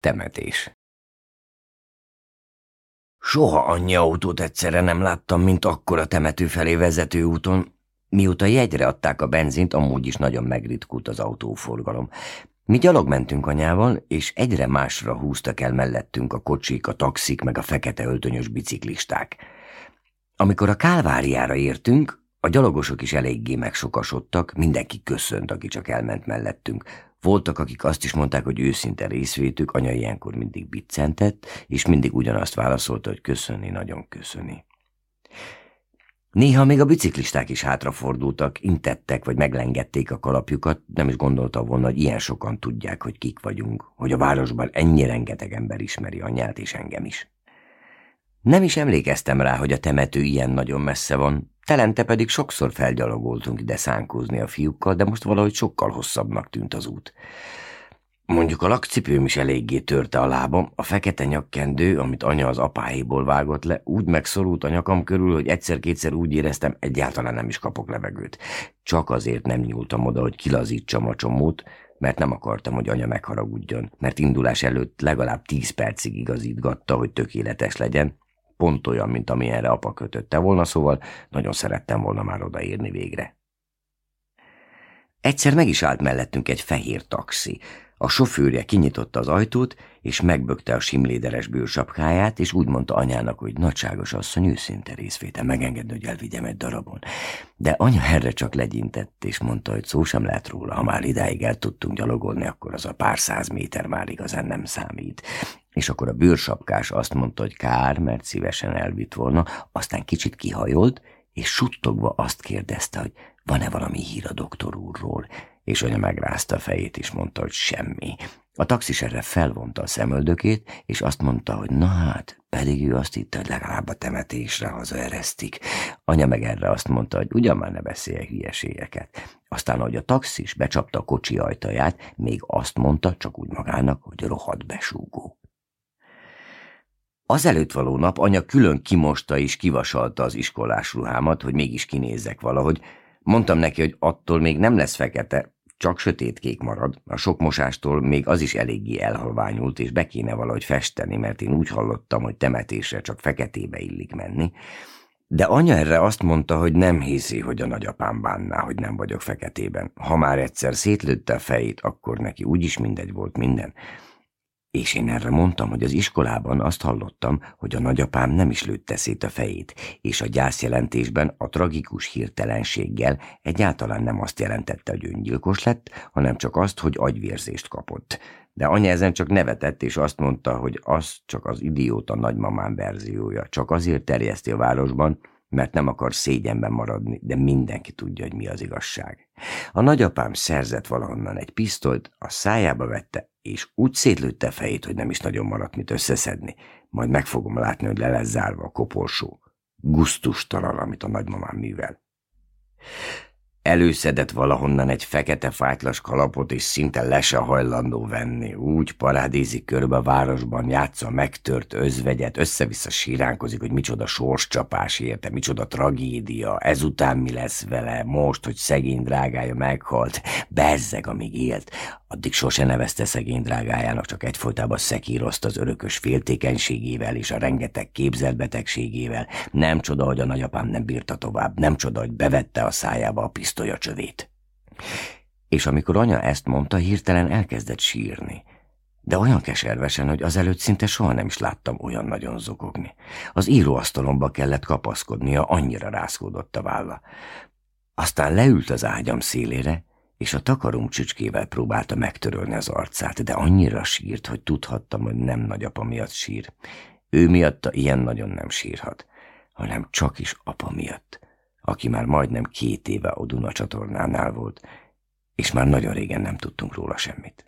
Temetés Soha annyi autót egyszerre nem láttam, mint akkor a temető felé vezető úton. Mióta jegyre adták a benzint, amúgy is nagyon megritkult az autóforgalom. Mi gyalog mentünk anyával, és egyre másra húztak el mellettünk a kocsik, a taxik, meg a fekete öltönyös biciklisták. Amikor a Kálváriára értünk, a gyalogosok is eléggé megsokasodtak, mindenki köszönt, aki csak elment mellettünk. Voltak, akik azt is mondták, hogy őszinte részvétük, anya ilyenkor mindig biccentett, és mindig ugyanazt válaszolta, hogy köszöni, nagyon köszöni. Néha még a biciklisták is hátrafordultak, intettek vagy meglengedték a kalapjukat, nem is gondolta volna, hogy ilyen sokan tudják, hogy kik vagyunk, hogy a városban ennyi rengeteg ember ismeri anyát és engem is. Nem is emlékeztem rá, hogy a temető ilyen nagyon messze van, telente pedig sokszor felgyalogoltunk ide szánkózni a fiúkkal, de most valahogy sokkal hosszabbnak tűnt az út. Mondjuk a lakcipőm is eléggé törte a lábam, a fekete nyakkendő, amit anya az apáéból vágott le, úgy megszorult a nyakam körül, hogy egyszer-kétszer úgy éreztem, egyáltalán nem is kapok levegőt. Csak azért nem nyúltam oda, hogy kilazítsam a csomót, mert nem akartam, hogy anya megharagudjon, mert indulás előtt legalább tíz percig igazítgatta, hogy tökéletes legyen, pont olyan, mint amilyenre apa kötötte volna, szóval nagyon szerettem volna már odaérni végre. Egyszer meg is állt mellettünk egy fehér taxi. A sofőrje kinyitotta az ajtót, és megbökte a simléderes bőrsapkáját, és úgy mondta anyának, hogy nagyságos asszony őszinte részvétel megengedni, hogy elvigyem egy darabon. De anya erre csak legyintett, és mondta, hogy szó sem lehet róla, ha már idáig el tudtunk gyalogolni, akkor az a pár száz méter már igazán nem számít. És akkor a bőrsapkás azt mondta, hogy kár, mert szívesen elvitt volna, aztán kicsit kihajolt, és suttogva azt kérdezte, hogy van-e valami hír a doktor úrról, és anya megrázta a fejét, és mondta, hogy semmi. A taxis erre felvonta a szemöldökét, és azt mondta, hogy na hát, pedig ő azt hitte, hogy legalább a temetésre hazaeresztik. Anya meg erre azt mondta, hogy ugyan már ne beszélje hülyeségeket. Aztán, ahogy a taxis becsapta a kocsi ajtaját, még azt mondta, csak úgy magának, hogy rohadt besúgó. Az előtt való nap anya külön kimosta és kivasalta az iskolás ruhámat, hogy mégis kinézzek valahogy. Mondtam neki, hogy attól még nem lesz fekete, csak sötétkék marad. A sok mosástól még az is eléggé elhalványult, és be kéne valahogy festeni, mert én úgy hallottam, hogy temetésre csak feketébe illik menni. De anya erre azt mondta, hogy nem hiszi, hogy a nagyapám bánná, hogy nem vagyok feketében. Ha már egyszer szétlőtte a fejét, akkor neki úgyis mindegy volt minden. És én erre mondtam, hogy az iskolában azt hallottam, hogy a nagyapám nem is lőtte szét a fejét, és a gyászjelentésben a tragikus hirtelenséggel egyáltalán nem azt jelentette, hogy öngyilkos lett, hanem csak azt, hogy agyvérzést kapott. De anya ezen csak nevetett, és azt mondta, hogy az csak az idióta nagymamám verziója, csak azért terjeszti a városban, mert nem akar szégyenben maradni, de mindenki tudja, hogy mi az igazság. A nagyapám szerzett valahonnan egy pisztolyt, a szájába vette, és úgy szétlőtte a fejét, hogy nem is nagyon maradt mit összeszedni. Majd meg fogom látni, hogy le lesz zárva a koporsó. Gusztustalan, amit a nagymamám művel. Előszedett valahonnan egy fekete fájtlas kalapot, és szinte le se hajlandó venni. Úgy parádézik körbe a városban, játsza megtört özvegyet, össze-vissza síránkozik, hogy micsoda sorscsapás érte, micsoda tragédia, ezután mi lesz vele, most, hogy szegény drágája meghalt, bezzeg, amíg élt. Addig sose nevezte szegény drágájának, csak egyfolytában szekírozta az örökös féltékenységével és a rengeteg képzelbetegségével. Nem csoda, hogy a nagyapám nem bírta tovább, nem csoda, hogy bevette a szájába a pisztoly a csövét. És amikor anya ezt mondta, hirtelen elkezdett sírni. De olyan keservesen, hogy azelőtt szinte soha nem is láttam olyan nagyon zokogni. Az íróasztalomba kellett kapaszkodnia, annyira rászkódott a válla. Aztán leült az ágyam szélére, és a takarom csücskével próbálta megtörölni az arcát, de annyira sírt, hogy tudhattam, hogy nem nagyapa miatt sír. Ő miatta ilyen nagyon nem sírhat, hanem csak is apa miatt, aki már majdnem két éve a Duna csatornánál volt, és már nagyon régen nem tudtunk róla semmit.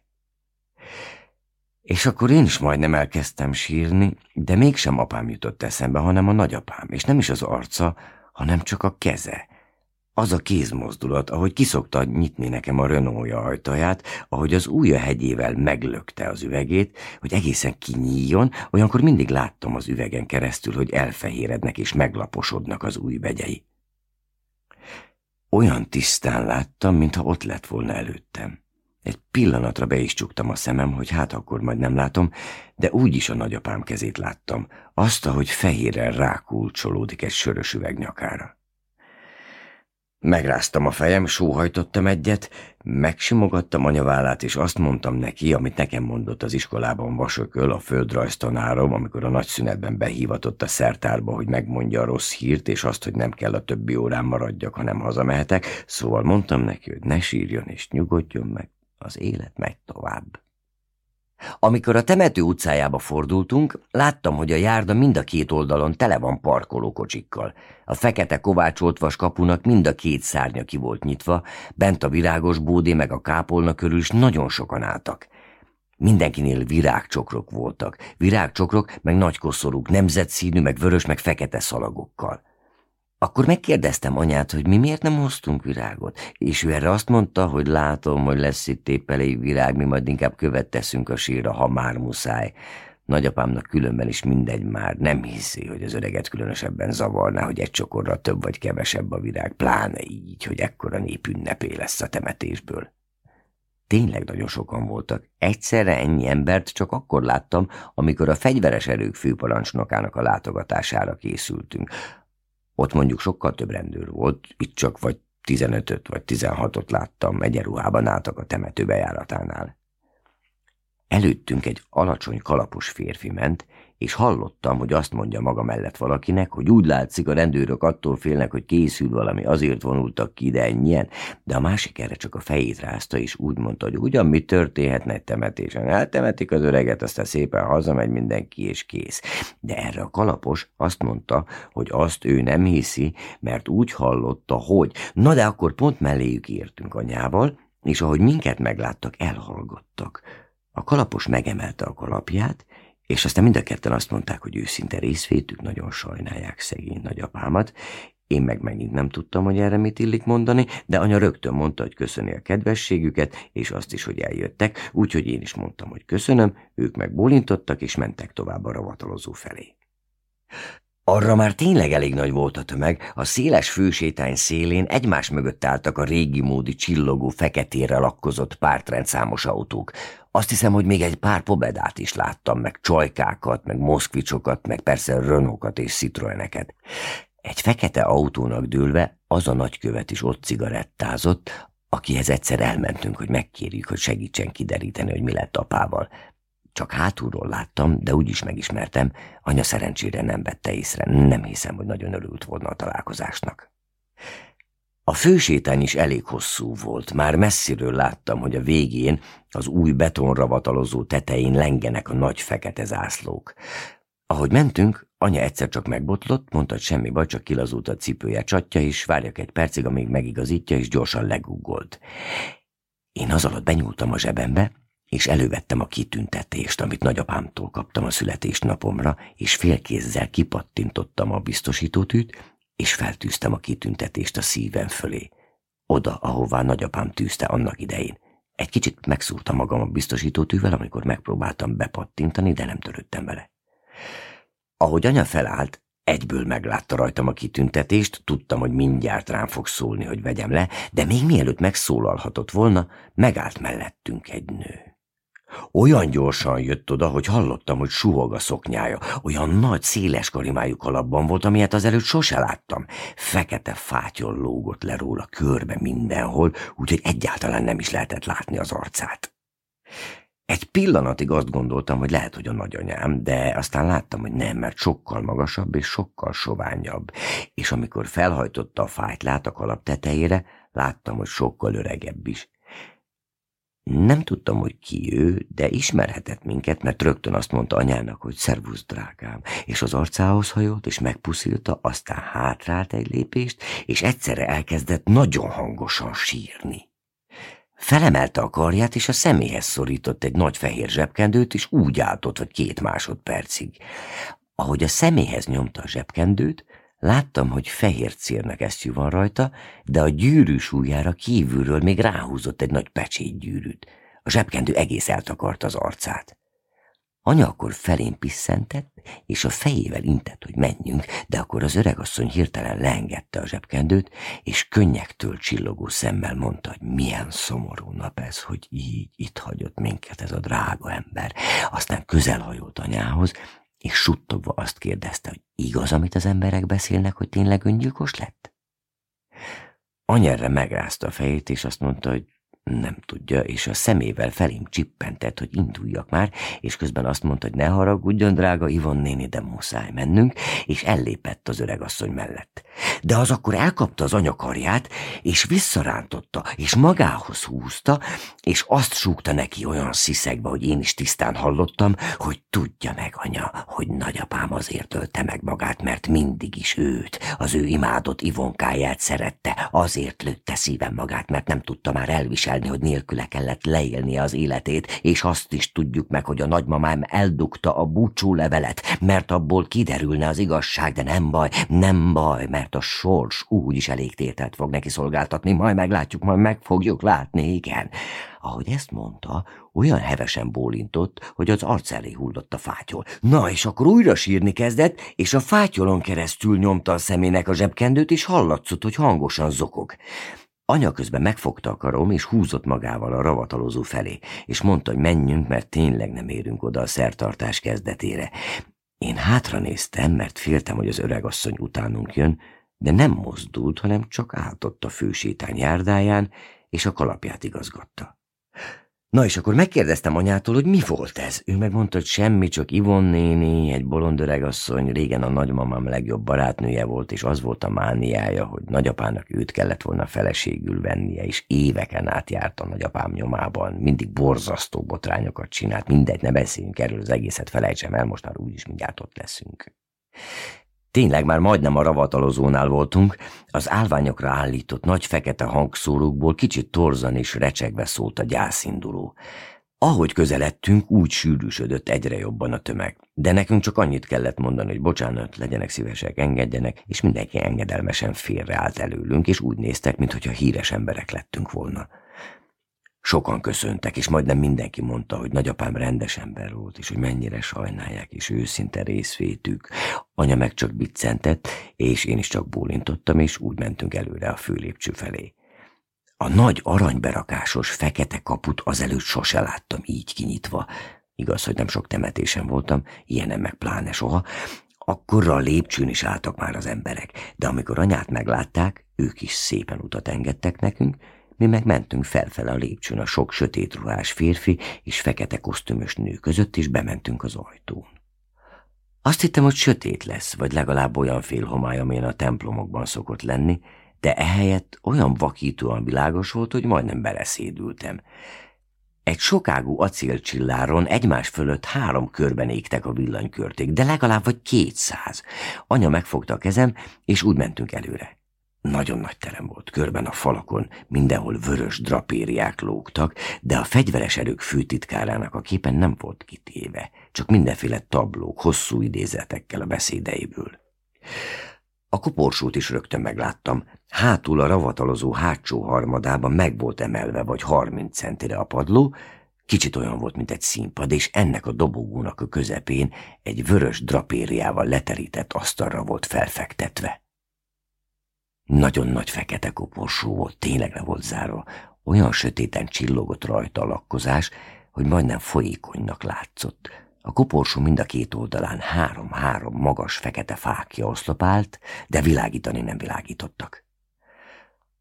És akkor én is majdnem elkezdtem sírni, de mégsem apám jutott eszembe, hanem a nagyapám, és nem is az arca, hanem csak a keze, az a kézmozdulat, ahogy kiszokta nyitni nekem a Renaultja ajtaját, ahogy az ujja hegyével meglökte az üvegét, hogy egészen kinyíljon, olyankor mindig láttam az üvegen keresztül, hogy elfehérednek és meglaposodnak az új vegyei. Olyan tisztán láttam, mintha ott lett volna előttem. Egy pillanatra be is csuktam a szemem, hogy hát akkor majd nem látom, de úgyis a nagyapám kezét láttam, azt, ahogy fehéren rákulcsolódik egy sörös üveg nyakára. Megráztam a fejem, sóhajtottam egyet, megsimogattam anyavállát, és azt mondtam neki, amit nekem mondott az iskolában vasököl, a földrajztanárom, amikor a nagy szünetben behívatott a szertárba, hogy megmondja a rossz hírt, és azt, hogy nem kell a többi órán maradjak, hanem hazamehetek, szóval mondtam neki, hogy ne sírjon és nyugodjon meg, az élet megy tovább. Amikor a temető utcájába fordultunk, láttam, hogy a járda mind a két oldalon tele van parkolókocsikkal. A fekete kovácsolt vas kapunak mind a két szárnya ki volt nyitva, bent a virágos bódé meg a kápolna körül is nagyon sokan álltak. Mindenkinél virágcsokrok voltak, virágcsokrok meg nagykoszorúk, nemzetszínű, meg vörös, meg fekete szalagokkal. Akkor megkérdeztem anyát, hogy mi miért nem hoztunk virágot, és ő erre azt mondta, hogy látom, hogy lesz itt épp elég virág, mi majd inkább követ teszünk a sírra, ha már muszáj. Nagyapámnak különben is mindegy már, nem hiszi, hogy az öreget különösebben zavarná, hogy egy csokorra több vagy kevesebb a virág, pláne így, hogy ekkora népünnepé lesz a temetésből. Tényleg nagyon sokan voltak. Egyszerre ennyi embert csak akkor láttam, amikor a fegyveres erők főparancsnokának a látogatására készültünk. Ott mondjuk sokkal több rendőr volt, itt csak vagy 15-öt vagy 16-ot láttam, egyenruhában álltak a temető bejáratánál. Előttünk egy alacsony kalapos férfi ment, és hallottam, hogy azt mondja maga mellett valakinek, hogy úgy látszik, a rendőrök attól félnek, hogy készül valami, azért vonultak ki ide ennyien, de a másik erre csak a fejét rázta, és úgy mondta, hogy ugyan mi történhetne egy temetésen. Eltemetik az öreget, aztán szépen hazamegy mindenki, és kész. De erre a kalapos azt mondta, hogy azt ő nem hiszi, mert úgy hallotta, hogy na de akkor pont melléjük értünk anyával, és ahogy minket megláttak, elhallgattak. A kalapos megemelte a kalapját, és aztán mind a ketten azt mondták, hogy őszinte részvétük, nagyon sajnálják szegény nagyapámat. Én meg megint nem tudtam, hogy erre mit illik mondani, de anya rögtön mondta, hogy köszöni a kedvességüket, és azt is, hogy eljöttek, úgyhogy én is mondtam, hogy köszönöm, ők meg bólintottak, és mentek tovább a ravatalozó felé. Arra már tényleg elég nagy volt a tömeg, a széles fősétány szélén egymás mögött álltak a régi módi csillogó feketére lakkozott pártrendszámos autók. Azt hiszem, hogy még egy pár pobedát is láttam, meg csajkákat, meg moszkvicsokat, meg persze Renaultokat és Citroeneket. Egy fekete autónak dőlve az a nagykövet is ott cigarettázott, akihez egyszer elmentünk, hogy megkérjük, hogy segítsen kideríteni, hogy mi lett apával. Csak hátulról láttam, de úgy is megismertem, anya szerencsére nem vette észre, nem hiszem, hogy nagyon örült volna a találkozásnak. A fősétány is elég hosszú volt, már messziről láttam, hogy a végén az új betonravatalozó tetején lengenek a nagy fekete zászlók. Ahogy mentünk, anya egyszer csak megbotlott, mondta, hogy semmi baj, csak kilazult a cipője csatja, és várjak egy percig, amíg megigazítja, és gyorsan leguggolt. Én az alatt benyúltam a zsebembe, és elővettem a kitüntetést, amit nagyapámtól kaptam a születésnapomra, és félkézzel kipattintottam a biztosítótűt, és feltűztem a kitüntetést a szívem fölé. Oda, ahová nagyapám tűzte annak idején. Egy kicsit megszúrtam magam a biztosítótűvel, amikor megpróbáltam bepattintani, de nem törődtem vele. Ahogy anya felállt, egyből meglátta rajtam a kitüntetést, tudtam, hogy mindjárt rám fog szólni, hogy vegyem le, de még mielőtt megszólalhatott volna, megállt mellettünk egy nő. Olyan gyorsan jött oda, hogy hallottam, hogy suhog a szoknyája. Olyan nagy, széles karimájú kalapban volt, amilyet azelőtt sose láttam. Fekete fátyol lógott le róla körbe mindenhol, úgyhogy egyáltalán nem is lehetett látni az arcát. Egy pillanatig azt gondoltam, hogy lehet, hogy a nagyanyám, de aztán láttam, hogy nem, mert sokkal magasabb és sokkal soványabb. És amikor felhajtotta a fájt lát a kalap tetejére, láttam, hogy sokkal öregebb is. Nem tudtam, hogy ki ő, de ismerhetett minket, mert rögtön azt mondta anyának, hogy szervusz, drágám, és az arcához hajolt, és megpuszilta, aztán hátrált egy lépést, és egyszerre elkezdett nagyon hangosan sírni. Felemelte a karját, és a szeméhez szorított egy nagy fehér zsebkendőt, és úgy állt ott, vagy két másodpercig. Ahogy a szeméhez nyomta a zsebkendőt, Láttam, hogy fehér cérnegesztyű van rajta, de a gyűrű súlyára kívülről még ráhúzott egy nagy gyűrűt. A zsebkendő egész eltakart az arcát. Anya akkor felén pisszentett, és a fejével intett, hogy menjünk, de akkor az öregasszony hirtelen leengedte a zsebkendőt, és könnyektől csillogó szemmel mondta, hogy milyen szomorú nap ez, hogy így itt hagyott minket ez a drága ember. Aztán közelhajolt anyához, és suttogva azt kérdezte, hogy igaz, amit az emberek beszélnek, hogy tényleg öngyilkos lett? Anyerre megrázta a fejét, és azt mondta, hogy nem tudja, és a szemével felém csippentett, hogy induljak már, és közben azt mondta, hogy ne haragudjon, drága Ivon néni, de muszáj mennünk, és ellépett az öregasszony mellett. De az akkor elkapta az anyakarját, és visszarántotta, és magához húzta, és azt súgta neki olyan sziszegbe, hogy én is tisztán hallottam, hogy tudja meg, anya, hogy nagyapám azért ölte meg magát, mert mindig is őt, az ő imádott Ivonkáját szerette, azért lőtte szívem magát, mert nem tudta már elviselni, viselni, hogy nélküle kellett leélnie az életét, és azt is tudjuk meg, hogy a nagymamám eldugta a búcsú levelet, mert abból kiderülne az igazság, de nem baj, nem baj, mert a sors úgy is elég tételt fog neki szolgáltatni, majd meglátjuk, majd meg fogjuk látni, igen. Ahogy ezt mondta, olyan hevesen bólintott, hogy az arc elé hullott a fátyol. Na, és akkor újra sírni kezdett, és a fátyolon keresztül nyomta a szemének a zsebkendőt, és hallatszott, hogy hangosan zokog. Anya közben megfogta a karom, és húzott magával a ravatalozó felé, és mondta, hogy menjünk, mert tényleg nem érünk oda a szertartás kezdetére. Én hátra néztem, mert féltem, hogy az öregasszony utánunk jön, de nem mozdult, hanem csak átott a fősétány járdáján, és a kalapját igazgatta. Na és akkor megkérdeztem anyától, hogy mi volt ez. Ő megmondta, hogy semmi, csak Ivon néni, egy bolond öregasszony, régen a nagymamám legjobb barátnője volt, és az volt a mániája, hogy nagyapának őt kellett volna feleségül vennie, és éveken át járt a nagyapám nyomában, mindig borzasztó botrányokat csinált, mindegy, ne beszéljünk erről az egészet, felejtsem el, most már úgyis mindjárt ott leszünk. Tényleg már majdnem a ravatalozónál voltunk, az állványokra állított nagy fekete hangszórókból kicsit torzan és recsegve szólt a gyászinduló. Ahogy közeledtünk, úgy sűrűsödött egyre jobban a tömeg. De nekünk csak annyit kellett mondani, hogy bocsánat, legyenek szívesek, engedjenek, és mindenki engedelmesen félreállt előlünk, és úgy néztek, mintha híres emberek lettünk volna. Sokan köszöntek, és majdnem mindenki mondta, hogy nagyapám rendes ember volt, és hogy mennyire sajnálják, és őszinte részvétük. Anya meg csak biccentett, és én is csak bólintottam, és úgy mentünk előre a főlépcső felé. A nagy aranyberakásos fekete kaput azelőtt sose láttam így kinyitva. Igaz, hogy nem sok temetésem voltam, ilyenem meg pláne soha, Akkorra a lépcsőn is álltak már az emberek, de amikor anyát meglátták, ők is szépen utat engedtek nekünk, mi meg mentünk felfele a lépcsőn a sok sötét ruhás férfi és fekete kosztümös nő között, és bementünk az ajtón. Azt hittem, hogy sötét lesz, vagy legalább olyan félhomály, amilyen a templomokban szokott lenni, de ehelyett olyan vakítóan világos volt, hogy majdnem beleszédültem. Egy sokágú acélcsilláron egymás fölött három körben égtek a villanykörték, de legalább vagy kétszáz. Anya megfogta a kezem, és úgy mentünk előre. Nagyon nagy terem volt, körben a falakon mindenhol vörös drapériák lógtak, de a fegyveres erők főtitkárának a képen nem volt kitéve, csak mindenféle tablók, hosszú idézetekkel a beszédeiből. A koporsót is rögtön megláttam. Hátul a ravatalozó hátsó harmadában meg volt emelve vagy harminc centire a padló, kicsit olyan volt, mint egy színpad, és ennek a dobogónak a közepén egy vörös drapériával leterített asztalra volt felfektetve. Nagyon nagy fekete koporsó volt, tényleg le volt zárva. Olyan sötéten csillogott rajta a lakkozás, hogy majdnem folyékonynak látszott. A koporsó mind a két oldalán három-három magas fekete fákja oszlopált, de világítani nem világítottak.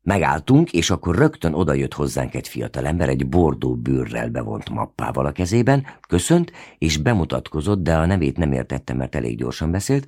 Megálltunk, és akkor rögtön odajött hozzánk egy fiatalember egy bordó bőrrel bevont mappával a kezében, köszönt, és bemutatkozott, de a nevét nem értettem, mert elég gyorsan beszélt,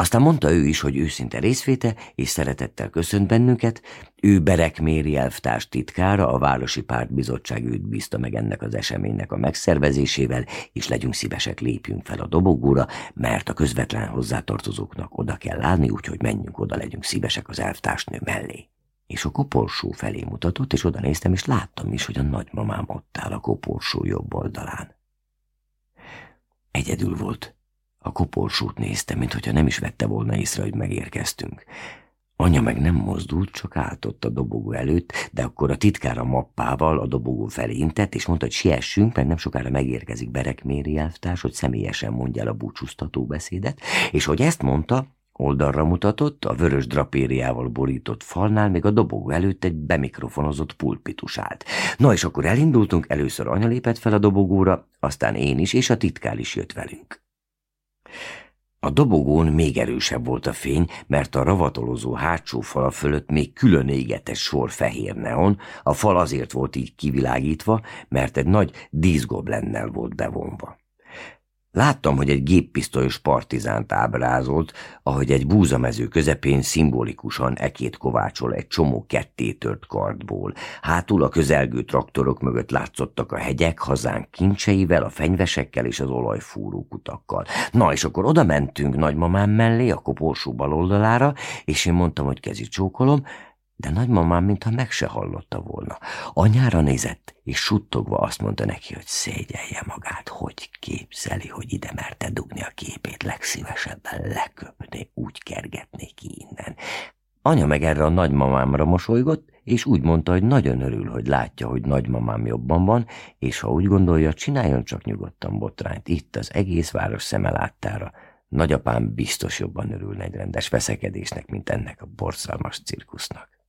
aztán mondta ő is, hogy őszinte részvéte, és szeretettel köszönt bennünket. Ő Berek Méri elvtárs titkára, a Városi Pártbizottság őt bízta meg ennek az eseménynek a megszervezésével, és legyünk szívesek, lépjünk fel a dobogóra, mert a közvetlen hozzátartozóknak oda kell állni, úgyhogy menjünk oda, legyünk szívesek az elvtársnő mellé. És a koporsó felé mutatott, és oda néztem, és láttam is, hogy a nagymamám ott áll a koporsó jobb oldalán. Egyedül volt a koporsót nézte, mintha nem is vette volna észre, hogy megérkeztünk. Anya meg nem mozdult, csak állt ott a dobogó előtt, de akkor a titkár a mappával a dobogó felé intett, és mondta, hogy siessünk, mert nem sokára megérkezik Berek Méri elvtárs, hogy személyesen mondja el a búcsúztató beszédet, és hogy ezt mondta, oldalra mutatott, a vörös drapériával borított falnál még a dobogó előtt egy bemikrofonozott pulpitus állt. Na és akkor elindultunk, először anya lépett fel a dobogóra, aztán én is, és a titkál is jött velünk. A dobogón még erősebb volt a fény, mert a ravatolozó hátsó fala fölött még külön égetett sor fehér neon, a fal azért volt így kivilágítva, mert egy nagy díszgoblennel volt bevonva. Láttam, hogy egy géppisztolyos partizánt ábrázolt, ahogy egy búzamező közepén szimbolikusan ekét kovácsol egy csomó kettétört kardból. Hátul a közelgő traktorok mögött látszottak a hegyek hazánk kincseivel, a fenyvesekkel és az olajfúró kutakkal. Na, és akkor oda mentünk nagymamám mellé, a koporsó bal oldalára, és én mondtam, hogy kezi csókolom, de nagymamám mintha meg se hallotta volna. Anyára nézett, és suttogva azt mondta neki, hogy szégyelje magát, hogy képzeli, hogy ide merte dugni a képét, legszívesebben leköpné, úgy kergetné ki innen. Anya meg erre a nagymamámra mosolygott, és úgy mondta, hogy nagyon örül, hogy látja, hogy nagymamám jobban van, és ha úgy gondolja, csináljon csak nyugodtan botrányt, itt az egész város szeme láttára. Nagyapám biztos jobban örülne egy rendes veszekedésnek, mint ennek a borzalmas cirkusznak.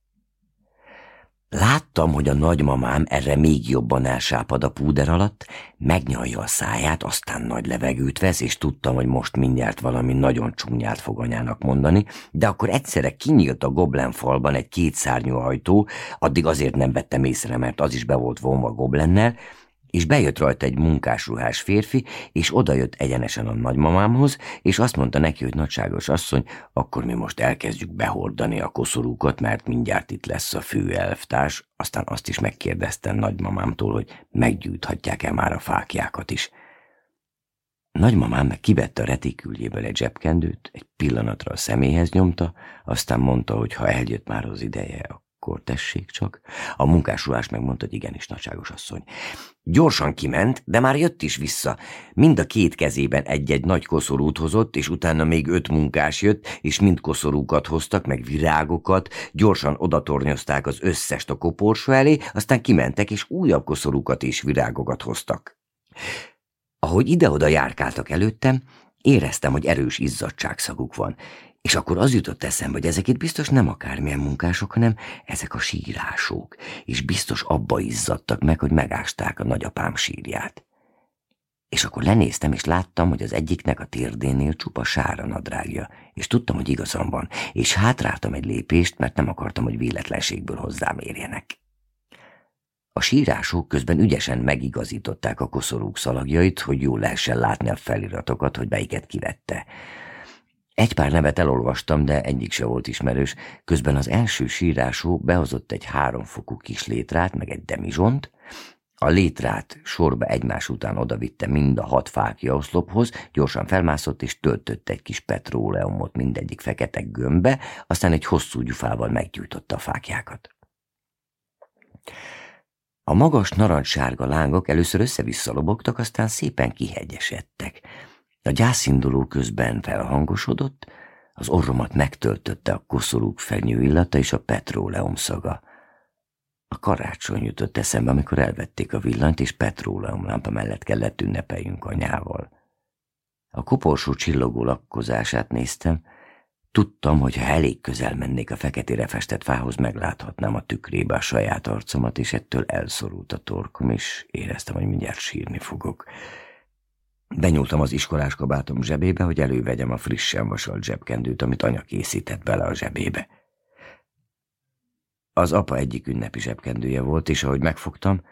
Láttam, hogy a nagymamám erre még jobban elsápad a púder alatt, megnyalja a száját, aztán nagy levegőt vesz, és tudtam, hogy most mindjárt valami nagyon csúnyát fog anyának mondani, de akkor egyszerre kinyílt a goblen falban egy kétszárnyú ajtó, addig azért nem vettem észre, mert az is be volt vonva goblennel, és bejött rajta egy munkásruhás férfi, és odajött egyenesen a nagymamámhoz, és azt mondta neki, hogy nagyságos asszony, akkor mi most elkezdjük behordani a koszorúkat, mert mindjárt itt lesz a fő elvtárs, aztán azt is megkérdeztem nagymamámtól, hogy meggyújthatják-e már a fákjákat is. Nagymamám meg kivette a retiküljéből egy zsebkendőt, egy pillanatra a személyhez nyomta, aztán mondta, hogy ha eljött már az ideje, akkor tessék csak. A munkásruhás megmondta, hogy igenis, nagyságos asszony. Gyorsan kiment, de már jött is vissza. Mind a két kezében egy-egy nagy koszorút hozott, és utána még öt munkás jött, és mind koszorúkat hoztak, meg virágokat, gyorsan odatornyozták az összest a koporsó elé, aztán kimentek, és újabb koszorúkat és virágokat hoztak. Ahogy ide-oda járkáltak előttem, éreztem, hogy erős izzadságszaguk van, és akkor az jutott eszembe, hogy ezek itt biztos nem akármilyen munkások, hanem ezek a sírások, és biztos abba izzadtak meg, hogy megásták a nagyapám sírját. És akkor lenéztem, és láttam, hogy az egyiknek a térdénél csupa sára nadrágja, és tudtam, hogy igazam van, és hátráltam egy lépést, mert nem akartam, hogy véletlenségből hozzám érjenek. A sírások közben ügyesen megigazították a koszorúk szalagjait, hogy jól lehessen látni a feliratokat, hogy melyiket kivette. Egy pár nevet elolvastam, de egyik se volt ismerős. Közben az első sírású behozott egy háromfokú kis létrát, meg egy demizsont, a létrát sorba egymás után odavitte mind a hat fákja oszlophoz, gyorsan felmászott és töltött egy kis petróleumot mindegyik fekete gömbbe, aztán egy hosszú gyufával meggyújtotta a fákjákat. A magas narancssárga lángok először össze-vissza aztán szépen kihegyesedtek. A gyászinduló közben felhangosodott, az orromat megtöltötte a koszorúk fenyő illata és a petróleum szaga. A karácsony jutott eszembe, amikor elvették a villanyt, és petróleumlámpa mellett kellett ünnepeljünk anyával. A koporsó csillogó lakkozását néztem, tudtam, hogy ha elég közel mennék a feketére festett fához, megláthatnám a tükrébe a saját arcomat, és ettől elszorult a torkom, és éreztem, hogy mindjárt sírni fogok. Benyúltam az iskolás kabátom zsebébe, hogy elővegyem a frissen vasalt zsebkendőt, amit anya készített bele a zsebébe. Az apa egyik ünnepi zsebkendője volt, és ahogy megfogtam,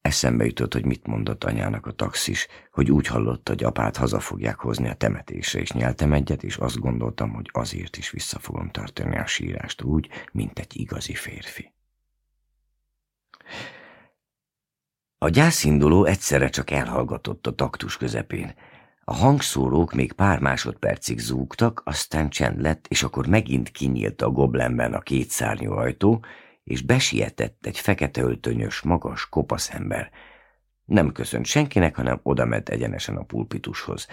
eszembe jutott, hogy mit mondott anyának a taxis, hogy úgy hallotta, hogy apát haza fogják hozni a temetésre, és nyeltem egyet, és azt gondoltam, hogy azért is vissza fogom tartani a sírást úgy, mint egy igazi férfi. A gyászinduló egyszerre csak elhallgatott a taktus közepén. A hangszórók még pár másodpercig zúgtak, aztán csend lett, és akkor megint kinyílt a goblenben a kétszárnyú ajtó, és besietett egy fekete öltönyös, magas, kopasz ember. Nem köszönt senkinek, hanem odament egyenesen a pulpitushoz.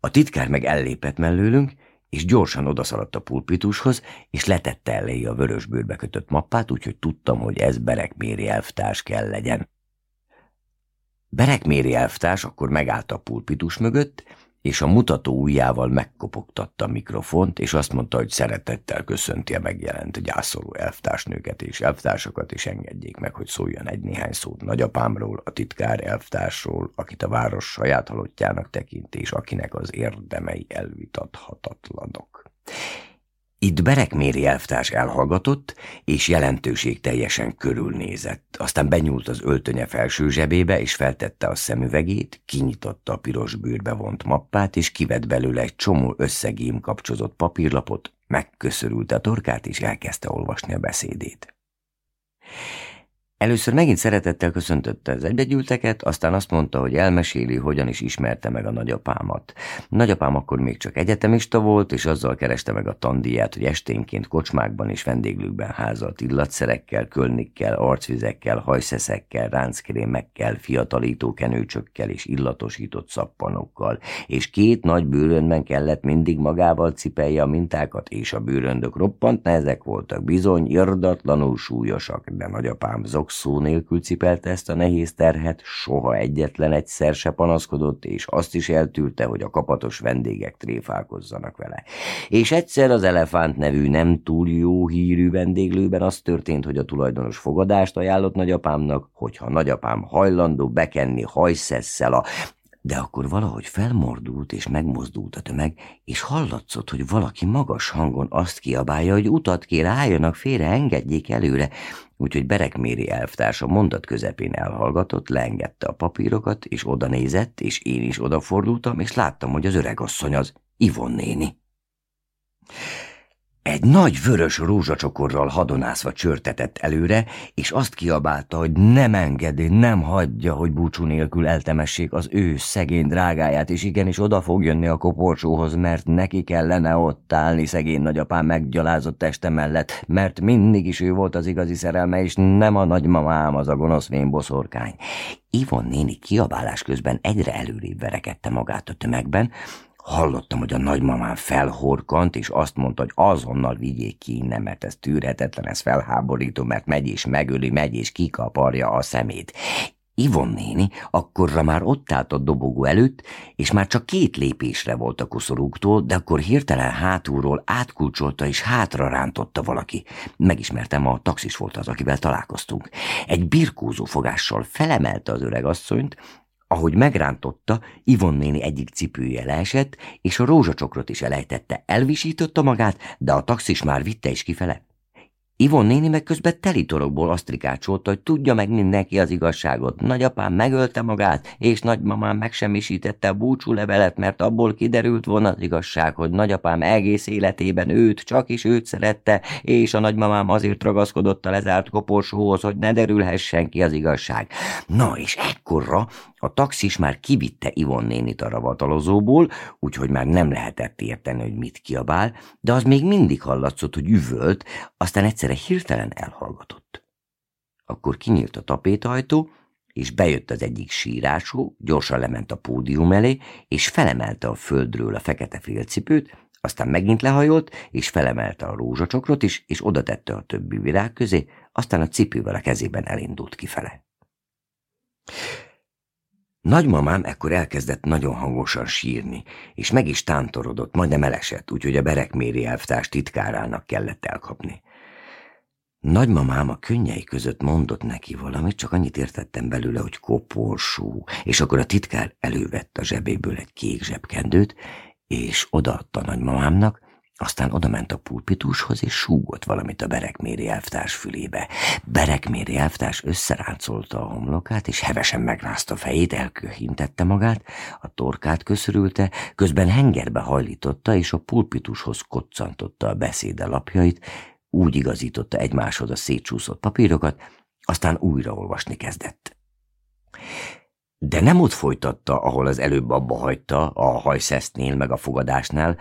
A titkár meg ellépett mellőlünk, és gyorsan odaszaladt a pulpitushoz, és letette elé a vörös bőrbe kötött mappát, úgyhogy tudtam, hogy ez Berekméri elvtárs kell legyen. Berekméri elvtárs akkor megállt a pulpitus mögött, és a mutató ujjával megkopogtatta a mikrofont, és azt mondta, hogy szeretettel köszönti a megjelent gyászoló elvtársnőket és elvtársakat, és engedjék meg, hogy szóljon egy néhány szót nagyapámról, a titkár elvtársról, akit a város saját halottjának tekint, és akinek az érdemei elvitathatatlanok. Itt Berekméri elvtárs elhallgatott, és jelentőség teljesen körülnézett. Aztán benyúlt az öltönye felső zsebébe, és feltette a szemüvegét, kinyitotta a piros bőrbe vont mappát, és kivett belőle egy csomó összegém kapcsozott papírlapot, megköszörülte a torkát, és elkezdte olvasni a beszédét. Először megint szeretettel köszöntötte az egybegyűlteket, aztán azt mondta, hogy elmeséli, hogyan is ismerte meg a nagyapámat. Nagyapám akkor még csak egyetemista volt, és azzal kereste meg a tandíját, hogy esténként kocsmákban és vendéglőkben házalt illatszerekkel, kölnikkel, arcvizekkel, hajszeszekkel, ránckrémekkel, fiatalító kenőcsökkel és illatosított szappanokkal, és két nagy bőrönben kellett mindig magával cipelje a mintákat, és a bőröndök roppant nehezek voltak, bizony, irdatlanul súlyosak, de nagyapám zox szó nélkül cipelte ezt a nehéz terhet, soha egyetlen egyszer se panaszkodott, és azt is eltűrte, hogy a kapatos vendégek tréfálkozzanak vele. És egyszer az Elefánt nevű nem túl jó hírű vendéglőben az történt, hogy a tulajdonos fogadást ajánlott nagyapámnak, hogyha nagyapám hajlandó bekenni hajszesszel a de akkor valahogy felmordult és megmozdult a tömeg, és hallatszott, hogy valaki magas hangon azt kiabálja, hogy utat kér, álljanak félre, engedjék előre, úgyhogy Berekméri elvtársa mondat közepén elhallgatott, leengedte a papírokat, és oda nézett, és én is odafordultam, és láttam, hogy az öregasszony az Ivon néni. Egy nagy vörös rózsacsokorral hadonászva csörtetett előre, és azt kiabálta, hogy nem engedi, nem hagyja, hogy búcsú nélkül eltemessék az ő szegény drágáját, és igenis oda fog jönni a koporsóhoz, mert neki kellene ott állni szegény nagyapám meggyalázott teste mellett, mert mindig is ő volt az igazi szerelme, és nem a nagymamám az a gonosz boszorkány. Ivon néni kiabálás közben egyre előrébb verekedte magát a tömegben, Hallottam, hogy a nagymamám felhorkant, és azt mondta, hogy azonnal vigyék ki innen, mert ez tűrhetetlen, ez felháborító, mert megy és megöli, megy és kikaparja a szemét. Ivon néni akkorra már ott állt a dobogó előtt, és már csak két lépésre volt a koszorúktól, de akkor hirtelen hátulról átkulcsolta és hátra rántotta valaki. Megismertem, a taxis volt az, akivel találkoztunk. Egy birkózó fogással felemelte az öregasszonyt, ahogy megrántotta, Ivon néni egyik cipője leesett, és a rózsacsokrot is elejtette. Elvisította magát, de a taxis már vitte is kifele. Ivon néni meg közben telitorokból azt rikácsolta, hogy tudja meg mindenki az igazságot. Nagyapám megölte magát, és nagymamám megsemmisítette a búcsú mert abból kiderült volna az igazság, hogy nagyapám egész életében őt, csak is őt szerette, és a nagymamám azért ragaszkodott a lezárt koporsóhoz, hogy ne derülhessen ki az igazság. Na, és ekkorra a taxis már kivitte Ivon nénit a ravatalozóból, úgyhogy már nem lehetett érteni, hogy mit kiabál, de az még mindig hallatszott, hogy üvölt, aztán egyszerre hirtelen elhallgatott. Akkor kinyílt a tapétajtó, és bejött az egyik sírású, gyorsan lement a pódium elé, és felemelte a földről a fekete félcipőt, aztán megint lehajolt, és felemelte a rózsacsokrot is, és oda tette a többi virág közé, aztán a cipővel a kezében elindult kifele. Nagymamám ekkor elkezdett nagyon hangosan sírni, és meg is tántorodott, majdnem elesett, úgyhogy a berekméri elvtárs titkárának kellett elkapni. Nagymamám a könnyei között mondott neki valamit, csak annyit értettem belőle, hogy koporsú, és akkor a titkár elővette a zsebéből egy kék zsebkendőt, és odaadta nagymamámnak, aztán odament a pulpitushoz, és súgott valamit a berekméri elvtárs fülébe. Berekméri elvtárs összeráncolta a homlokát, és hevesen megrázta fejét, elköhintette magát, a torkát köszörülte, közben hengerbe hajlította, és a pulpitushoz koccantotta a beszéde lapjait, úgy igazította egymáshoz a szétcsúszott papírokat, aztán újra olvasni kezdett. De nem ott folytatta, ahol az előbb abba hagyta, a hajszesznél meg a fogadásnál,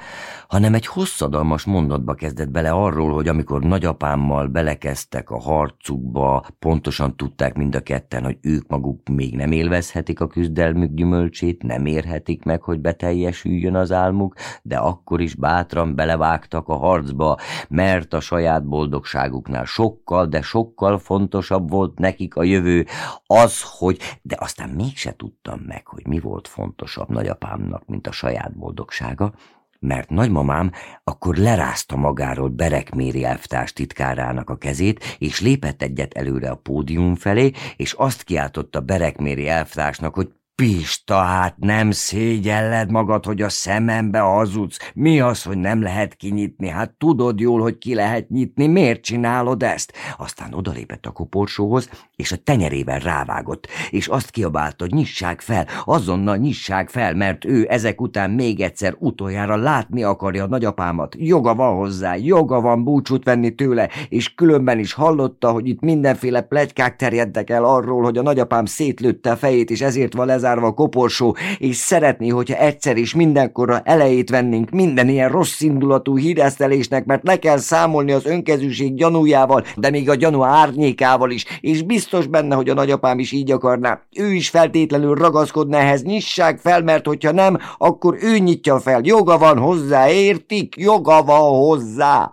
hanem egy hosszadalmas mondatba kezdett bele arról, hogy amikor nagyapámmal belekezdtek a harcukba, pontosan tudták mind a ketten, hogy ők maguk még nem élvezhetik a küzdelmük gyümölcsét, nem érhetik meg, hogy beteljesüljön az álmuk, de akkor is bátran belevágtak a harcba, mert a saját boldogságuknál sokkal, de sokkal fontosabb volt nekik a jövő, az, hogy, de aztán mégsem tudtam meg, hogy mi volt fontosabb nagyapámnak, mint a saját boldogsága, mert nagymamám akkor lerázta magáról Berekméri elvtárs titkárának a kezét, és lépett egyet előre a pódium felé, és azt kiáltotta Berekméri elvtársnak, hogy Pista, hát nem szégyelled magad, hogy a szemembe hazudsz. Mi az, hogy nem lehet kinyitni? Hát tudod jól, hogy ki lehet nyitni. Miért csinálod ezt? Aztán odalépett a koporsóhoz, és a tenyerével rávágott, és azt kiabálta, hogy nyissák fel, azonnal nyissák fel, mert ő ezek után még egyszer utoljára látni akarja a nagyapámat. Joga van hozzá, joga van búcsút venni tőle, és különben is hallotta, hogy itt mindenféle plegykák terjedtek el arról, hogy a nagyapám szétlőtte a fejét, és ezért van lezárva a koporsó, és szeretné, hogyha egyszer is mindenkorra elejét vennénk minden ilyen rossz indulatú híresztelésnek, mert le kell számolni az önkezűség gyanújával, de még a gyanú árnyékával is, és biztos benne, hogy a nagyapám is így akarná. Ő is feltétlenül ragaszkodna ehhez, nyissák fel, mert hogyha nem, akkor ő nyitja fel. Joga van hozzá, értik? Joga van hozzá!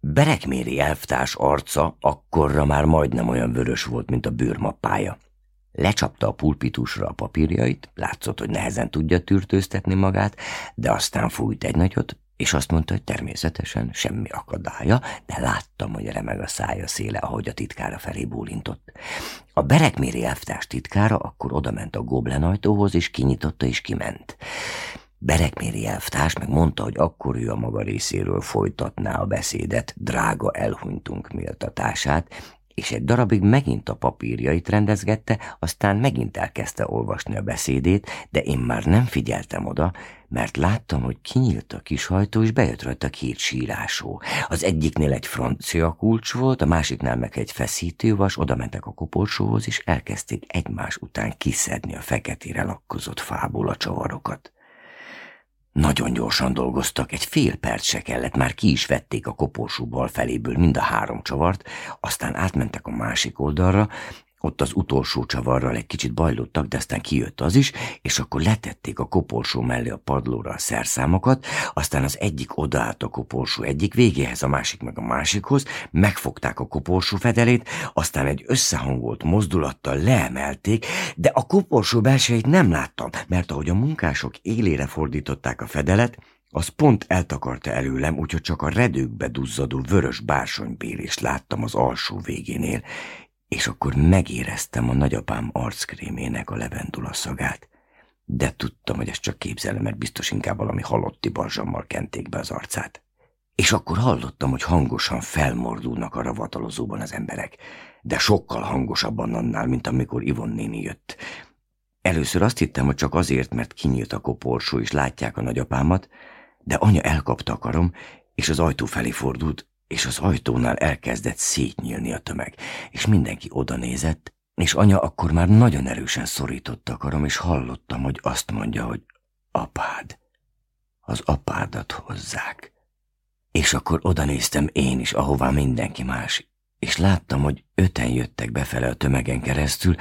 Berekméri elvtárs arca akkorra már majdnem olyan vörös volt, mint a bőrmappája. Lecsapta a pulpitusra a papírjait, látszott, hogy nehezen tudja tűrtőztetni magát, de aztán fújt egy nagyot, és azt mondta, hogy természetesen semmi akadálya, de láttam, hogy remeg a szája széle, ahogy a titkára felé bólintott. A berekméri elvtárs titkára akkor odament a goblen ajtóhoz, és kinyitotta és kiment. Berekméri elvtárs meg mondta, hogy akkor ő a maga részéről folytatná a beszédet, drága elhunytunk méltatását, és egy darabig megint a papírjait rendezgette, aztán megint elkezdte olvasni a beszédét, de én már nem figyeltem oda, mert láttam, hogy kinyílt a kis hajtó, és bejött rajta két sírásó. Az egyiknél egy francia kulcs volt, a másiknál meg egy feszítővas, oda mentek a koporsóhoz, és elkezdték egymás után kiszedni a feketére lakkozott fából a csavarokat. Nagyon gyorsan dolgoztak, egy fél perc se kellett, már ki is vették a koporsó bal feléből mind a három csavart, aztán átmentek a másik oldalra, ott az utolsó csavarral egy kicsit bajlottak, de aztán kijött az is, és akkor letették a koporsó mellé a padlóra a szerszámokat, aztán az egyik odaállt a koporsó egyik végéhez, a másik meg a másikhoz, megfogták a koporsó fedelét, aztán egy összehangolt mozdulattal leemelték, de a koporsó belsejét nem láttam, mert ahogy a munkások élére fordították a fedelet, az pont eltakarta előlem, úgyhogy csak a redőkbe duzzadó vörös bársonybélést láttam az alsó végénél, és akkor megéreztem a nagyapám arckrémének a levendula szagát. De tudtam, hogy ez csak képzelem, mert biztos inkább valami halotti barzsammal kenték be az arcát. És akkor hallottam, hogy hangosan felmordulnak a ravatalozóban az emberek, de sokkal hangosabban annál, mint amikor Ivon néni jött. Először azt hittem, hogy csak azért, mert kinyílt a koporsó, és látják a nagyapámat, de anya elkapta a karom, és az ajtó felé fordult, és az ajtónál elkezdett szétnyílni a tömeg, és mindenki oda nézett, és anya akkor már nagyon erősen szorította a karom, és hallottam, hogy azt mondja, hogy apád, az apádat hozzák. És akkor oda néztem én is, ahová mindenki más, és láttam, hogy öten jöttek befele a tömegen keresztül,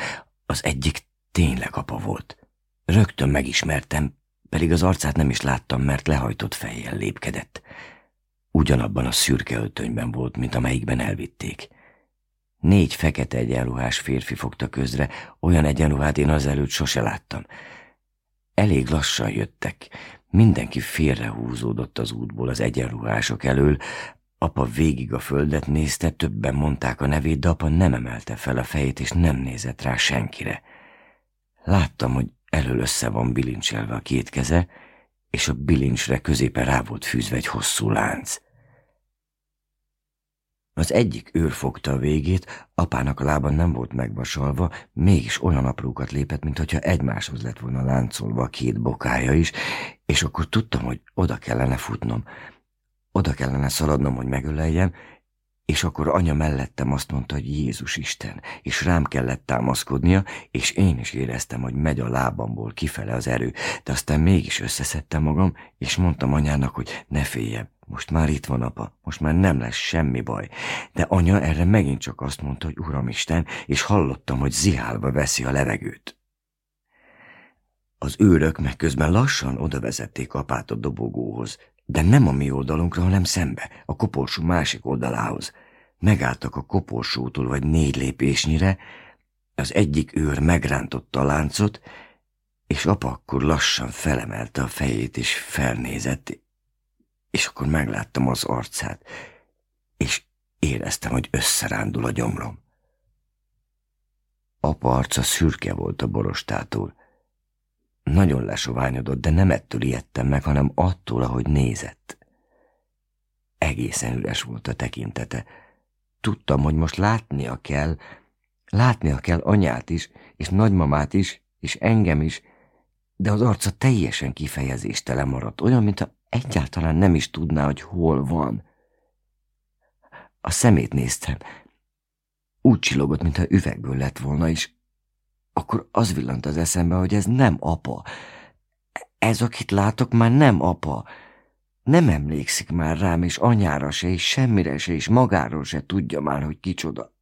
az egyik tényleg apa volt. Rögtön megismertem, pedig az arcát nem is láttam, mert lehajtott fejjel lépkedett. Ugyanabban a szürke öltönyben volt, mint amelyikben elvitték. Négy fekete egyenruhás férfi fogta közre, olyan egyenruhát én azelőtt sose láttam. Elég lassan jöttek, mindenki félrehúzódott az útból az egyenruhások elől, apa végig a földet nézte, többen mondták a nevét, de apa nem emelte fel a fejét, és nem nézett rá senkire. Láttam, hogy elől össze van bilincselve a két keze, és a bilincsre középen rá volt fűzve egy hosszú lánc. Az egyik őr fogta a végét, apának a lába nem volt megvasalva, mégis olyan aprókat lépett, mintha egymáshoz lett volna láncolva a két bokája is, és akkor tudtam, hogy oda kellene futnom. Oda kellene szaladnom, hogy megöleljem, és akkor anya mellettem azt mondta, hogy Jézus Isten, és rám kellett támaszkodnia, és én is éreztem, hogy megy a lábamból kifele az erő, de aztán mégis összeszedtem magam, és mondtam anyának, hogy ne féljen, most már itt van apa, most már nem lesz semmi baj. De anya erre megint csak azt mondta, hogy Uramisten, és hallottam, hogy zihálva veszi a levegőt. Az őrök meg közben lassan oda vezették apát a dobogóhoz, de nem a mi oldalunkra, hanem szembe, a koporsó másik oldalához. Megálltak a koporsótól vagy négy lépésnyire, az egyik őr megrántotta a láncot, és apa akkor lassan felemelte a fejét, és felnézett, és akkor megláttam az arcát, és éreztem, hogy összerándul a gyomrom. Apa arca szürke volt a borostától, nagyon lesoványodott, de nem ettől ijedtem meg, hanem attól, ahogy nézett. Egészen üres volt a tekintete. Tudtam, hogy most látnia kell, látnia kell anyát is, és nagymamát is, és engem is, de az arca teljesen kifejezéstelen maradt, olyan, mintha egyáltalán nem is tudná, hogy hol van. A szemét néztem. Úgy csillogott, mintha üvegből lett volna, és akkor az villant az eszembe, hogy ez nem apa. Ez, akit látok, már nem apa. Nem emlékszik már rám, és anyára se, és semmire se, és magáról se tudja már, hogy kicsoda.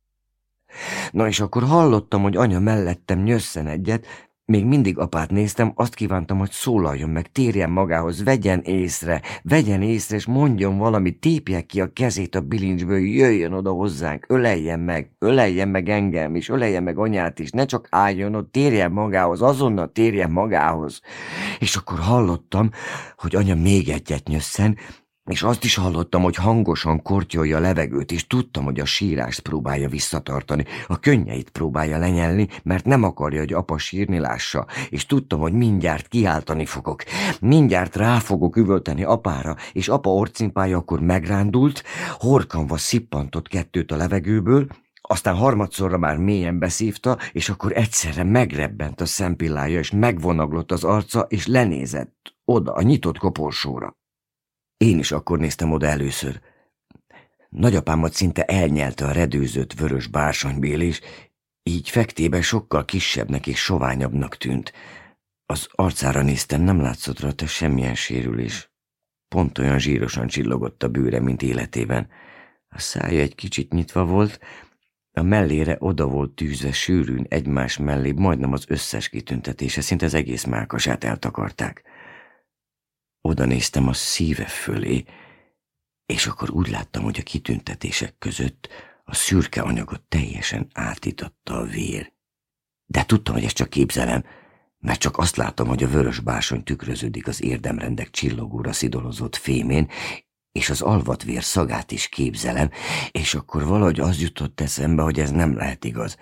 Na és akkor hallottam, hogy anya mellettem nyösszen egyet, még mindig apát néztem, azt kívántam, hogy szólaljon meg, térjen magához, vegyen észre, vegyen észre, és mondjon valamit, tépje ki a kezét a bilincsből, jöjjön oda hozzánk, öleljen meg, öleljen meg engem is, öleljen meg anyát is, ne csak álljon ott, térjen magához, azonnal térjen magához. És akkor hallottam, hogy anya még egyet nyösszen, és azt is hallottam, hogy hangosan kortyolja a levegőt, és tudtam, hogy a sírást próbálja visszatartani, a könnyeit próbálja lenyelni, mert nem akarja, hogy apa sírni lássa, és tudtam, hogy mindjárt kiáltani fogok. Mindjárt rá fogok üvölteni apára, és apa orcimpája akkor megrándult, horkanva szippantott kettőt a levegőből, aztán harmadszorra már mélyen beszívta, és akkor egyszerre megrebbent a szempillája, és megvonaglott az arca, és lenézett oda a nyitott koporsóra. Én is akkor néztem oda először. Nagyapámat szinte elnyelte a redőzött vörös bársonybél, és így fektébe sokkal kisebbnek és soványabbnak tűnt. Az arcára néztem, nem látszott rajta semmilyen sérülés. Pont olyan zsírosan csillogott a bőre, mint életében. A szája egy kicsit nyitva volt, a mellére oda volt tűzve sűrűn egymás mellé, majdnem az összes kitüntetése, szinte az egész mákasát eltakarták. Oda néztem a szíve fölé, és akkor úgy láttam, hogy a kitüntetések között a szürke anyagot teljesen átitatta a vér. De tudtam, hogy ez csak képzelem, mert csak azt látom, hogy a vörös bársony tükröződik az érdemrendek csillogóra szidolozott fémén, és az alvatvér szagát is képzelem, és akkor valahogy az jutott eszembe, hogy ez nem lehet igaz.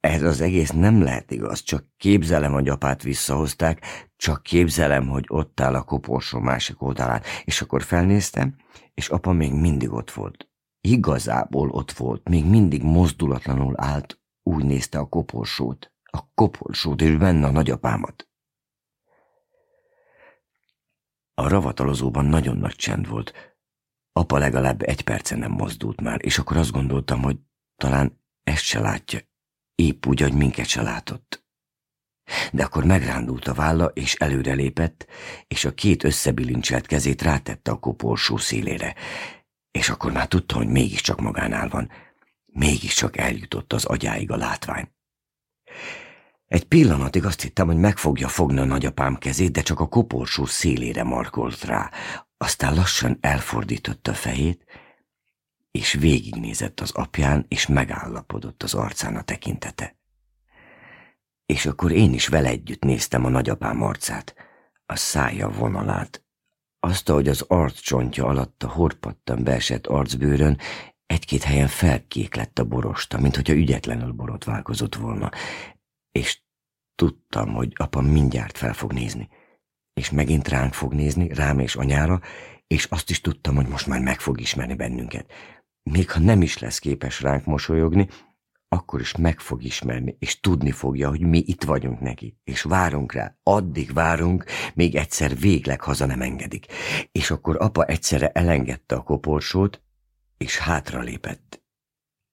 Ez az egész nem lehet igaz, csak képzelem, hogy apát visszahozták, csak képzelem, hogy ott áll a koporsó másik oldalán, és akkor felnéztem, és apa még mindig ott volt. Igazából ott volt, még mindig mozdulatlanul állt, úgy nézte a koporsót, a koporsót, és benne a nagyapámat. A ravatalozóban nagyon nagy csend volt. Apa legalább egy percen nem mozdult már, és akkor azt gondoltam, hogy talán ezt se látja, épp úgy, hogy minket se látott. De akkor megrándult a válla, és előrelépett, és a két összebilincselt kezét rátette a koporsó szélére, és akkor már tudta, hogy mégiscsak magánál van, mégiscsak eljutott az agyáig a látvány. Egy pillanatig azt hittem, hogy meg fogja fogni a nagyapám kezét, de csak a koporsó szélére markolt rá. Aztán lassan elfordította a fejét, és végignézett az apján, és megállapodott az arcán a tekintete. És akkor én is vele együtt néztem a nagyapám arcát, a szája vonalát, azt, ahogy az arccsontja alatt a horpattan beesett arcbőrön egy-két helyen felkék lett a borosta, mint hogyha ügyetlenül borotválkozott volna, és tudtam, hogy apa mindjárt fel fog nézni, és megint ránk fog nézni, rám és anyára, és azt is tudtam, hogy most már meg fog ismerni bennünket, még ha nem is lesz képes ránk mosolyogni, akkor is meg fog ismerni, és tudni fogja, hogy mi itt vagyunk neki, és várunk rá, addig várunk, még egyszer végleg haza nem engedik. És akkor apa egyszerre elengedte a koporsót, és hátra lépett,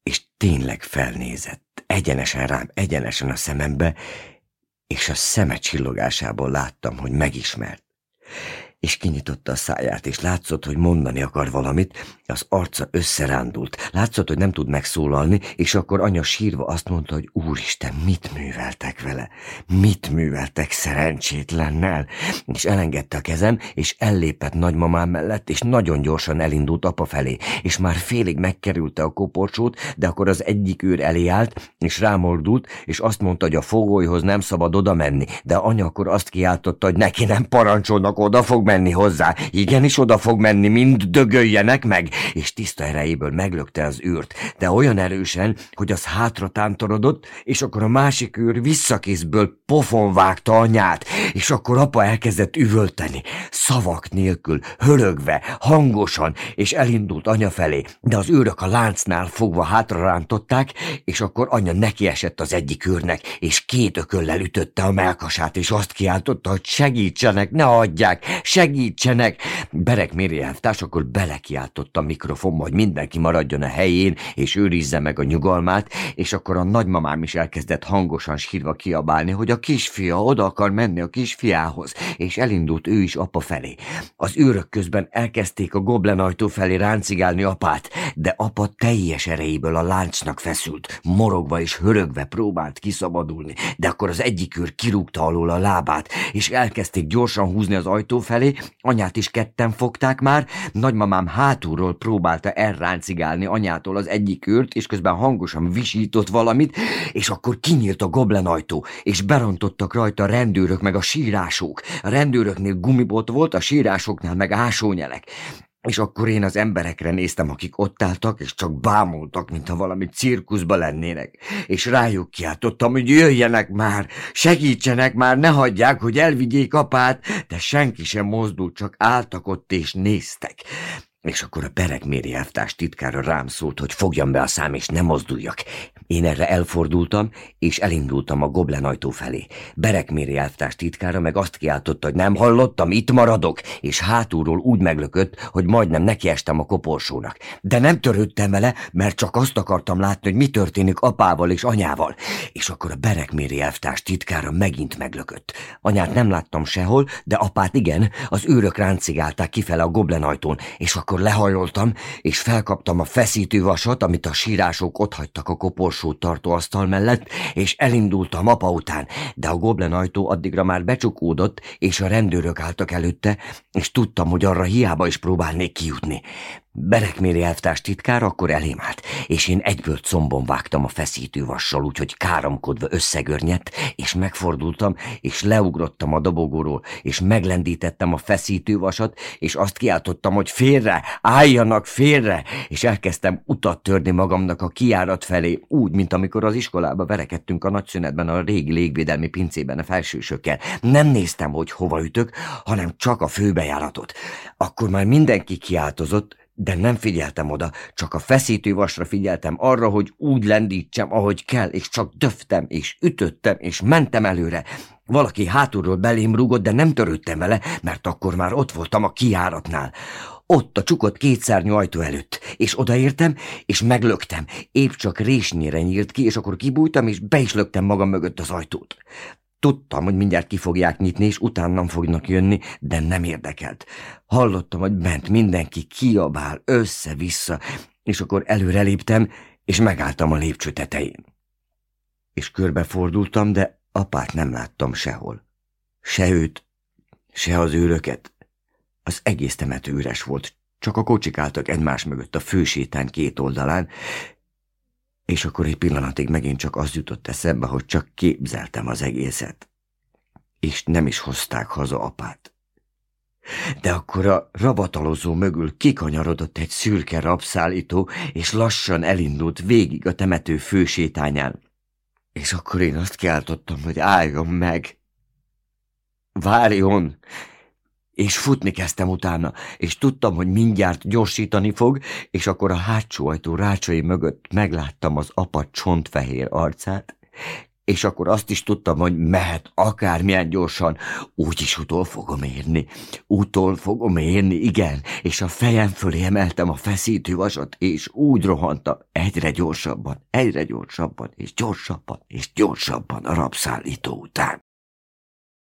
és tényleg felnézett, egyenesen rám, egyenesen a szemembe, és a szeme csillogásából láttam, hogy megismert és kinyitotta a száját, és látszott, hogy mondani akar valamit, az arca összerándult. Látszott, hogy nem tud megszólalni, és akkor anya sírva azt mondta, hogy úristen, mit műveltek vele? Mit műveltek szerencsétlennel? És elengedte a kezem, és ellépett nagymamám mellett, és nagyon gyorsan elindult apa felé, és már félig megkerülte a koporsót, de akkor az egyik őr elé állt, és rámordult, és azt mondta, hogy a fogolyhoz nem szabad oda menni, de anya akkor azt kiáltotta, hogy neki nem parancsolnak, oda fog menni hozzá, igenis oda fog menni, mind dögöljenek meg, és tiszta erejéből meglökte az űrt, de olyan erősen, hogy az hátra tántorodott, és akkor a másik űr visszakészből pofon vágta anyát, és akkor apa elkezdett üvölteni, szavak nélkül, hölögve, hangosan, és elindult anya felé, de az őrök a láncnál fogva hátra rántották, és akkor anya nekiesett az egyik őrnek, és két ököllel ütötte a melkasát, és azt kiáltotta, hogy segítsenek, ne adják, segítsenek! Berek Méri elvtárs akkor belekiáltott a mikrofonba, hogy mindenki maradjon a helyén, és őrizze meg a nyugalmát, és akkor a nagymamám is elkezdett hangosan sírva kiabálni, hogy a kisfia oda akar menni a kisfiához, és elindult ő is apa felé. Az őrök közben elkezdték a goblen ajtó felé ráncigálni apát, de apa teljes erejéből a láncnak feszült, morogva és hörögve próbált kiszabadulni, de akkor az egyik őr kirúgta alól a lábát, és elkezdték gyorsan húzni az ajtó felé, anyát is ketten fogták már, nagymamám hátulról próbálta elráncigálni anyától az egyik őrt, és közben hangosan visított valamit, és akkor kinyílt a goblen ajtó, és berontottak rajta a rendőrök meg a sírások. A rendőröknél gumibot volt, a sírásoknál meg ásónyelek. És akkor én az emberekre néztem, akik ott álltak, és csak bámultak, mintha valami cirkuszba lennének. És rájuk kiáltottam, hogy jöjjenek már, segítsenek már, ne hagyják, hogy elvigyék apát, de senki sem mozdult, csak álltak ott és néztek. És akkor a Beregméri elvtárs titkára rám szólt, hogy fogjam be a szám, és ne mozduljak. Én erre elfordultam, és elindultam a goblen ajtó felé. Berekméri elvtárs titkára meg azt kiáltotta, hogy nem hallottam, itt maradok, és hátulról úgy meglökött, hogy majdnem nekiestem a koporsónak. De nem törődtem vele, mert csak azt akartam látni, hogy mi történik apával és anyával. És akkor a Berekméri elvtárs titkára megint meglökött. Anyát nem láttam sehol, de apát igen, az őrök ráncigálták kifele a goblen ajtón, és akkor lehajoltam, és felkaptam a feszítővasat, amit a sírások otthagytak a koporsó tartó asztal mellett, és elindultam apa után, de a goblen ajtó addigra már becsukódott, és a rendőrök álltak előtte, és tudtam, hogy arra hiába is próbálnék kijutni. Berekméri elvtárs titkár akkor elém állt, és én egyből combon vágtam a feszítővassal, úgyhogy káromkodva összegörnyedt, és megfordultam, és leugrottam a dobogóról, és meglendítettem a feszítővasat, és azt kiáltottam, hogy félre, álljanak félre, és elkezdtem utat törni magamnak a kiárat felé, úgy, mint amikor az iskolába verekedtünk a nagyszünetben a régi légvédelmi pincében a felsősökkel. Nem néztem, hogy hova ütök, hanem csak a főbejáratot. Akkor már mindenki kiáltozott, de nem figyeltem oda, csak a feszítővasra figyeltem arra, hogy úgy lendítsem, ahogy kell, és csak döftem, és ütöttem, és mentem előre. Valaki hátulról belém rúgott, de nem törődtem vele, mert akkor már ott voltam a kiáratnál. Ott a csukott kétszárnyú ajtó előtt, és odaértem, és meglöktem. Épp csak résnyire nyílt ki, és akkor kibújtam, és be is löktem magam mögött az ajtót. Tudtam, hogy mindjárt ki fogják nyitni, és utánam fognak jönni, de nem érdekelt. Hallottam, hogy bent mindenki kiabál össze-vissza, és akkor előreléptem, és megálltam a lépcső tetején. És körbefordultam, de apát nem láttam sehol. Se őt, se az őröket. Az egész temető üres volt, csak a kocsik álltak egymás mögött a fősétán két oldalán, és akkor egy pillanatig megint csak az jutott eszembe, hogy csak képzeltem az egészet. És nem is hozták haza apát. De akkor a ravatalozó mögül kikanyarodott egy szürke rabszállító, és lassan elindult végig a temető fősétányán. És akkor én azt kiáltottam, hogy álljon meg. Várjon! És futni kezdtem utána, és tudtam, hogy mindjárt gyorsítani fog, és akkor a hátsó ajtó rácsai mögött megláttam az apa csontfehér arcát, és akkor azt is tudtam, hogy mehet akármilyen gyorsan, úgy is utol fogom érni. Utol fogom érni, igen, és a fejem fölé emeltem a feszítővasat, és úgy rohantam egyre gyorsabban, egyre gyorsabban, és gyorsabban, és gyorsabban a rabszállító után.